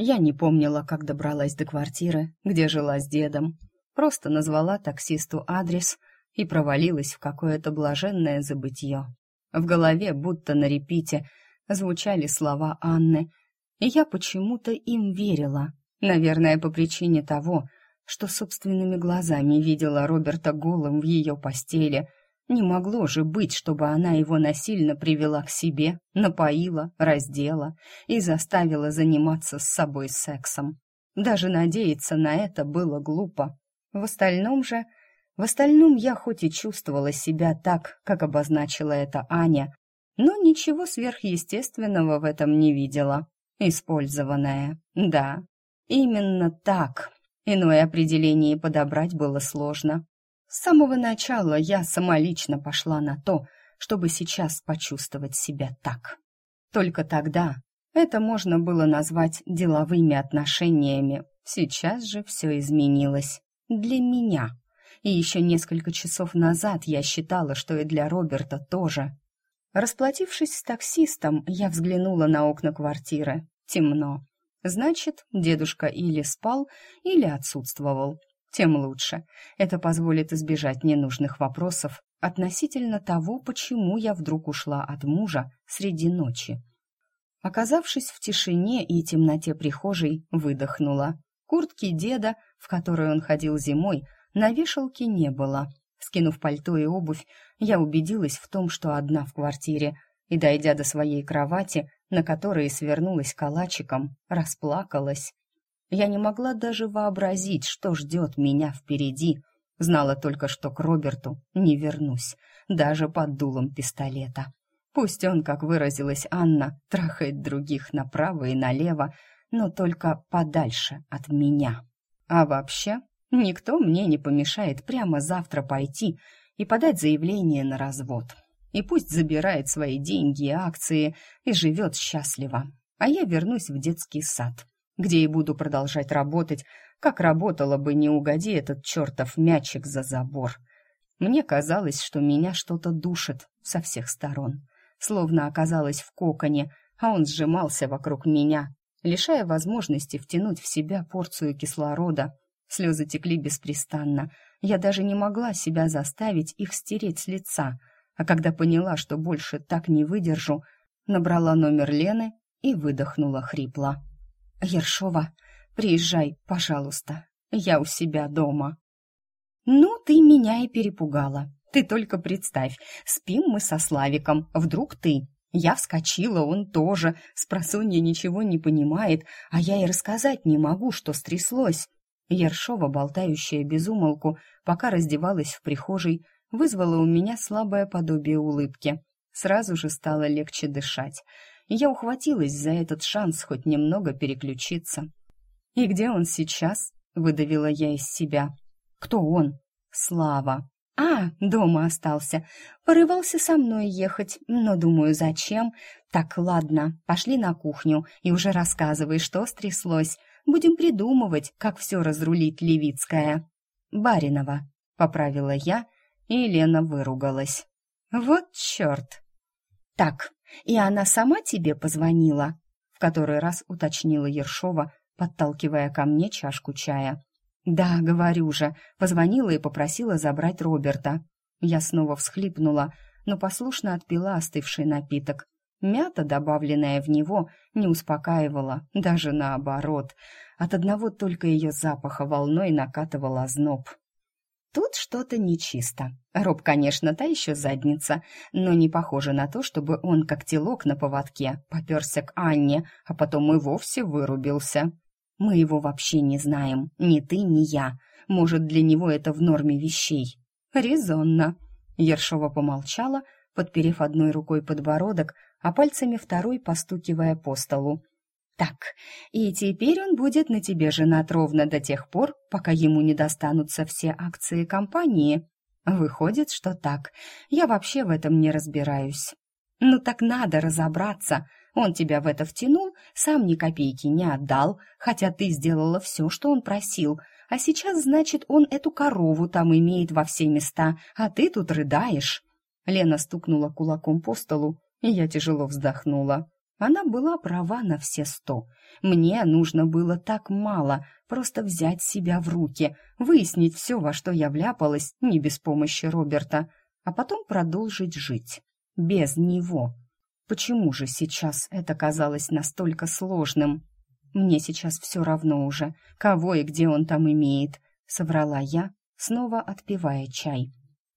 Я не помнила, как добралась до квартиры, где жила с дедом. Просто назвала таксисту адрес и провалилась в какое-то блаженное забытье. В голове, будто на репите, звучали слова Анны, и я почему-то им верила. Наверное, по причине того, что собственными глазами видела Роберта голым в ее постели — не могло же быть, чтобы она его насильно привела к себе, напоила, раздела и заставила заниматься с собой сексом. Даже надеяться на это было глупо. В остальном же... В остальном я хоть и чувствовала себя так, как обозначила это Аня, но ничего сверхъестественного в этом не видела. Использованная. Да, именно так. Иное определение подобрать было сложно. С самого начала я самолично пошла на то, чтобы сейчас почувствовать себя так. Только тогда это можно было назвать деловыми отношениями. Сейчас же все изменилось. Для меня. И еще несколько часов назад я считала, что и для Роберта тоже. Расплатившись с таксистом, я взглянула на окна квартиры. Темно. Значит, дедушка или спал, или отсутствовал тем лучше. Это позволит избежать ненужных вопросов относительно того, почему я вдруг ушла от мужа среди ночи. Оказавшись в тишине и темноте прихожей, выдохнула. Куртки деда, в которой он ходил зимой, на вешалке не было. Скинув пальто и обувь, я убедилась в том, что одна в квартире, и, дойдя до своей кровати, на которой свернулась калачиком, расплакалась. Я не могла даже вообразить, что ждет меня впереди. Знала только, что к Роберту не вернусь, даже под дулом пистолета. Пусть он, как выразилась Анна, трахает других направо и налево, но только подальше от меня. А вообще, никто мне не помешает прямо завтра пойти и подать заявление на развод. И пусть забирает свои деньги и акции и живет счастливо, а я вернусь в детский сад где и буду продолжать работать, как работала бы, не угоди этот чертов мячик за забор. Мне казалось, что меня что-то душит со всех сторон, словно оказалась в коконе, а он сжимался вокруг меня, лишая возможности втянуть в себя порцию кислорода. Слезы текли беспрестанно, я даже не могла себя заставить их стереть с лица, а когда поняла, что больше так не выдержу, набрала номер Лены и выдохнула хрипло. «Ершова, приезжай, пожалуйста. Я у себя дома». «Ну, ты меня и перепугала. Ты только представь, спим мы со Славиком, вдруг ты...» Я вскочила, он тоже, спросонья ничего не понимает, а я и рассказать не могу, что стряслось. Ершова, болтающая без умолку, пока раздевалась в прихожей, вызвала у меня слабое подобие улыбки. Сразу же стало легче дышать я ухватилась за этот шанс хоть немного переключиться. «И где он сейчас?» — выдавила я из себя. «Кто он?» «Слава». «А, дома остался. Порывался со мной ехать, но, думаю, зачем? Так, ладно, пошли на кухню и уже рассказывай, что стряслось. Будем придумывать, как все разрулить Левицкая». «Баринова», — поправила я, и Лена выругалась. «Вот черт!» «Так, и она сама тебе позвонила?» В который раз уточнила Ершова, подталкивая ко мне чашку чая. «Да, говорю же, позвонила и попросила забрать Роберта». Я снова всхлипнула, но послушно отпила остывший напиток. Мята, добавленная в него, не успокаивала, даже наоборот. От одного только ее запаха волной накатывал озноб. Тут что-то нечисто. Роб, конечно, та еще задница, но не похоже на то, чтобы он, как телок на поводке, поперся к Анне, а потом и вовсе вырубился. Мы его вообще не знаем, ни ты, ни я. Может, для него это в норме вещей. Резонно. Ершова помолчала, подперев одной рукой подбородок, а пальцами второй постукивая по столу. Так, и теперь он будет на тебе женат ровно до тех пор, пока ему не достанутся все акции компании. Выходит, что так. Я вообще в этом не разбираюсь. Ну так надо разобраться. Он тебя в это втянул, сам ни копейки не отдал, хотя ты сделала все, что он просил. А сейчас, значит, он эту корову там имеет во все места, а ты тут рыдаешь. Лена стукнула кулаком по столу, и я тяжело вздохнула. Она была права на все сто. Мне нужно было так мало, просто взять себя в руки, выяснить все, во что я вляпалась, не без помощи Роберта, а потом продолжить жить. Без него. Почему же сейчас это казалось настолько сложным? Мне сейчас все равно уже, кого и где он там имеет, соврала я, снова отпивая чай.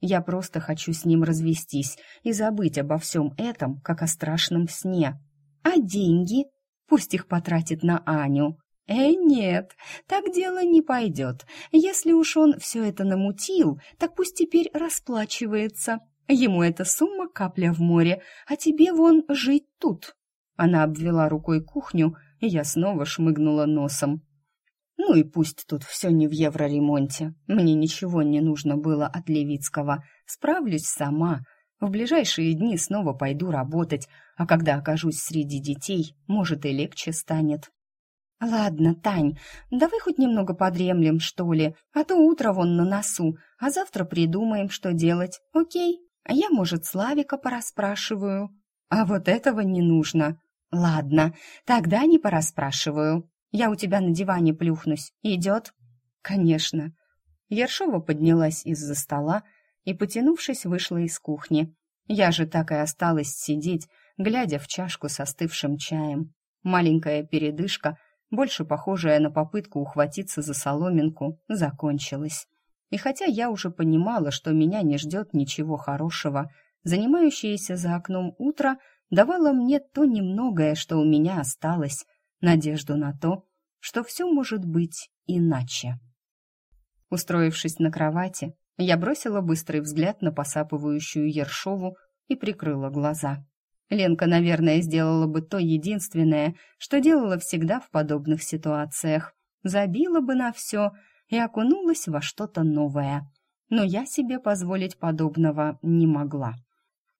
Я просто хочу с ним развестись и забыть обо всем этом, как о страшном сне. А деньги? Пусть их потратит на Аню. Э, нет, так дело не пойдет. Если уж он все это намутил, так пусть теперь расплачивается. Ему эта сумма капля в море, а тебе вон жить тут. Она обвела рукой кухню, и я снова шмыгнула носом. Ну и пусть тут все не в евроремонте. Мне ничего не нужно было от Левицкого. Справлюсь сама. В ближайшие дни снова пойду работать, а когда окажусь среди детей, может и легче станет. Ладно, Тань, давай хоть немного подремлем, что ли, а то утро вон на носу, а завтра придумаем, что делать, окей? А я, может, Славика порасспрашиваю. А вот этого не нужно. Ладно, тогда не порасспрашиваю. Я у тебя на диване плюхнусь. Идет?» «Конечно». Ершова поднялась из-за стола и, потянувшись, вышла из кухни. Я же так и осталась сидеть, глядя в чашку с остывшим чаем. Маленькая передышка, больше похожая на попытку ухватиться за соломинку, закончилась. И хотя я уже понимала, что меня не ждет ничего хорошего, занимающееся за окном утро давало мне то немногое, что у меня осталось, надежду на то, что все может быть иначе. Устроившись на кровати, я бросила быстрый взгляд на посапывающую Ершову и прикрыла глаза. Ленка, наверное, сделала бы то единственное, что делала всегда в подобных ситуациях. Забила бы на все и окунулась во что-то новое. Но я себе позволить подобного не могла.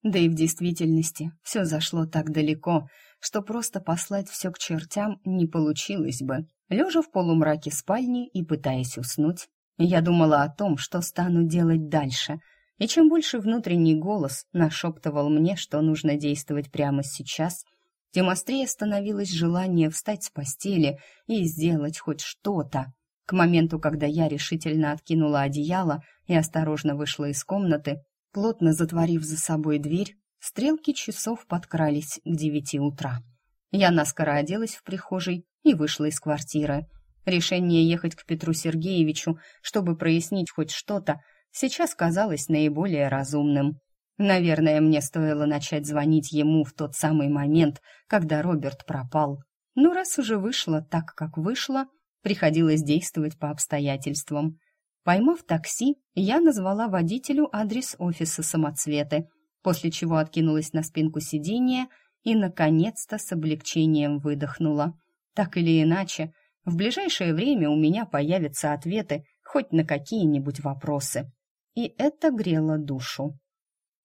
Да и в действительности все зашло так далеко, что просто послать все к чертям не получилось бы. Лежа в полумраке спальни и пытаясь уснуть, я думала о том, что стану делать дальше, и чем больше внутренний голос нашептывал мне, что нужно действовать прямо сейчас, тем острее становилось желание встать с постели и сделать хоть что-то. К моменту, когда я решительно откинула одеяло и осторожно вышла из комнаты, плотно затворив за собой дверь, Стрелки часов подкрались к девяти утра. Я наскоро оделась в прихожей и вышла из квартиры. Решение ехать к Петру Сергеевичу, чтобы прояснить хоть что-то, сейчас казалось наиболее разумным. Наверное, мне стоило начать звонить ему в тот самый момент, когда Роберт пропал. Но раз уже вышло так, как вышло, приходилось действовать по обстоятельствам. Поймав такси, я назвала водителю адрес офиса самоцветы после чего откинулась на спинку сиденья и, наконец-то, с облегчением выдохнула. Так или иначе, в ближайшее время у меня появятся ответы хоть на какие-нибудь вопросы. И это грело душу.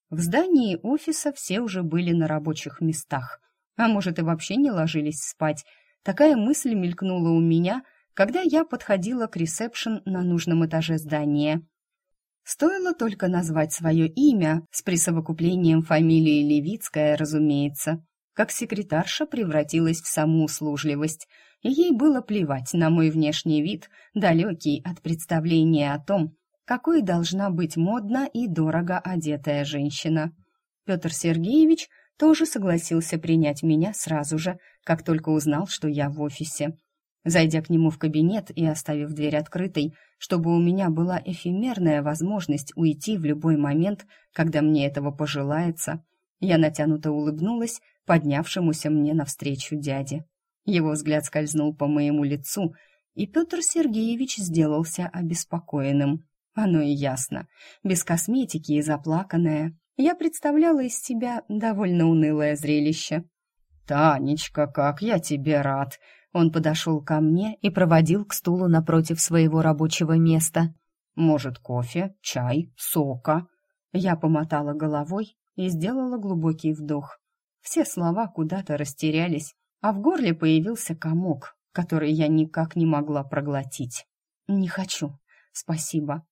В здании офиса все уже были на рабочих местах, а может и вообще не ложились спать. Такая мысль мелькнула у меня, когда я подходила к ресепшн на нужном этаже здания. Стоило только назвать свое имя, с присовокуплением фамилии Левицкая, разумеется, как секретарша превратилась в саму услужливость, ей было плевать на мой внешний вид, далекий от представления о том, какой должна быть модно и дорого одетая женщина. Петр Сергеевич тоже согласился принять меня сразу же, как только узнал, что я в офисе. Зайдя к нему в кабинет и оставив дверь открытой, чтобы у меня была эфемерная возможность уйти в любой момент, когда мне этого пожелается, я натянуто улыбнулась поднявшемуся мне навстречу дяде. Его взгляд скользнул по моему лицу, и Петр Сергеевич сделался обеспокоенным. Оно и ясно. Без косметики и заплаканная. Я представляла из себя довольно унылое зрелище. «Танечка, как я тебе рад!» Он подошел ко мне и проводил к стулу напротив своего рабочего места. «Может, кофе, чай, сока?» Я помотала головой и сделала глубокий вдох. Все слова куда-то растерялись, а в горле появился комок, который я никак не могла проглотить. «Не хочу, спасибо».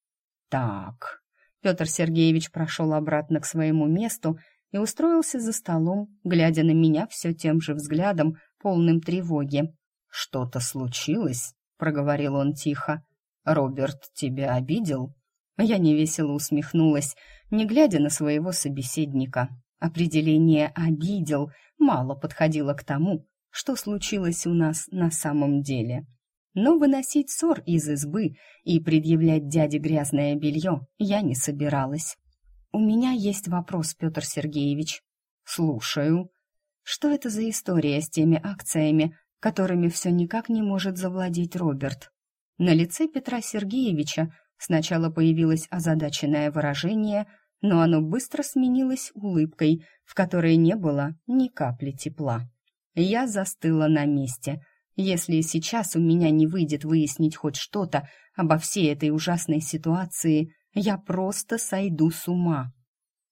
«Так...» Петр Сергеевич прошел обратно к своему месту и устроился за столом, глядя на меня все тем же взглядом, полным тревоги. «Что-то случилось?» — проговорил он тихо. «Роберт тебя обидел?» Я невесело усмехнулась, не глядя на своего собеседника. Определение «обидел» мало подходило к тому, что случилось у нас на самом деле. Но выносить ссор из избы и предъявлять дяде грязное белье я не собиралась. «У меня есть вопрос, Петр Сергеевич». «Слушаю». «Что это за история с теми акциями, которыми все никак не может завладеть Роберт?» На лице Петра Сергеевича сначала появилось озадаченное выражение, но оно быстро сменилось улыбкой, в которой не было ни капли тепла. Я застыла на месте. Если сейчас у меня не выйдет выяснить хоть что-то обо всей этой ужасной ситуации, я просто сойду с ума.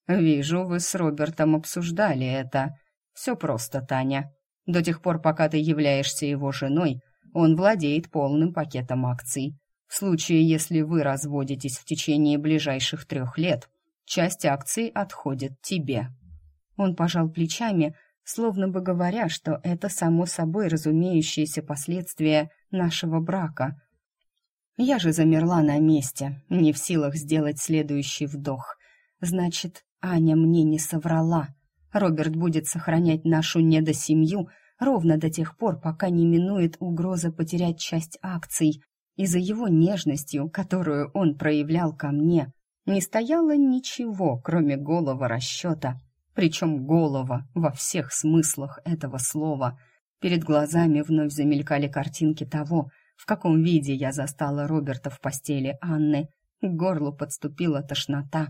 «Вижу, вы с Робертом обсуждали это. Все просто, Таня. До тех пор, пока ты являешься его женой, он владеет полным пакетом акций. В случае, если вы разводитесь в течение ближайших трех лет, часть акций отходит тебе». Он пожал плечами, словно бы говоря, что это само собой разумеющееся последствия нашего брака. Я же замерла на месте, не в силах сделать следующий вдох. Значит, Аня мне не соврала. Роберт будет сохранять нашу недосемью ровно до тех пор, пока не минует угроза потерять часть акций. И за его нежностью, которую он проявлял ко мне, не стояло ничего, кроме голого расчета — причем голова во всех смыслах этого слова. Перед глазами вновь замелькали картинки того, в каком виде я застала Роберта в постели Анны. К горлу подступила тошнота.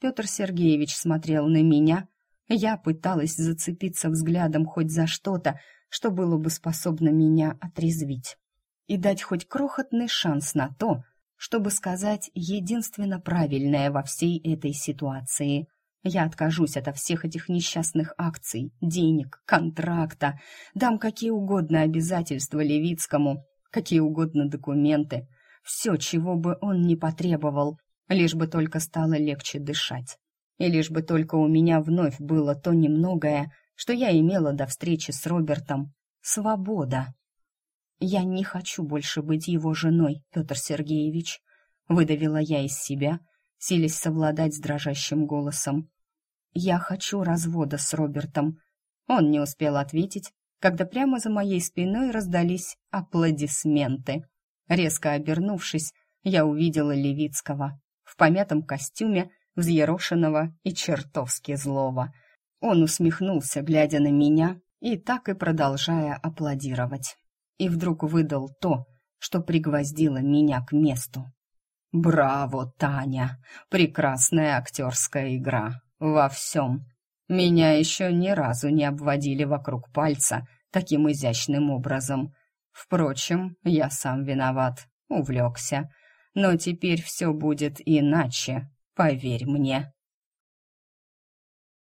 Петр Сергеевич смотрел на меня. Я пыталась зацепиться взглядом хоть за что-то, что было бы способно меня отрезвить. И дать хоть крохотный шанс на то, чтобы сказать единственно правильное во всей этой ситуации — я откажусь от всех этих несчастных акций, денег, контракта, дам какие угодно обязательства Левицкому, какие угодно документы, все, чего бы он ни потребовал, лишь бы только стало легче дышать. И лишь бы только у меня вновь было то немногое, что я имела до встречи с Робертом. Свобода. Я не хочу больше быть его женой, Петр Сергеевич, выдавила я из себя, силясь совладать с дрожащим голосом. «Я хочу развода с Робертом». Он не успел ответить, когда прямо за моей спиной раздались аплодисменты. Резко обернувшись, я увидела Левицкого в помятом костюме, взъерошенного и чертовски злого. Он усмехнулся, глядя на меня, и так и продолжая аплодировать. И вдруг выдал то, что пригвоздило меня к месту. «Браво, Таня! Прекрасная актерская игра! Во всем! Меня еще ни разу не обводили вокруг пальца таким изящным образом. Впрочем, я сам виноват, увлекся. Но теперь все будет иначе, поверь мне».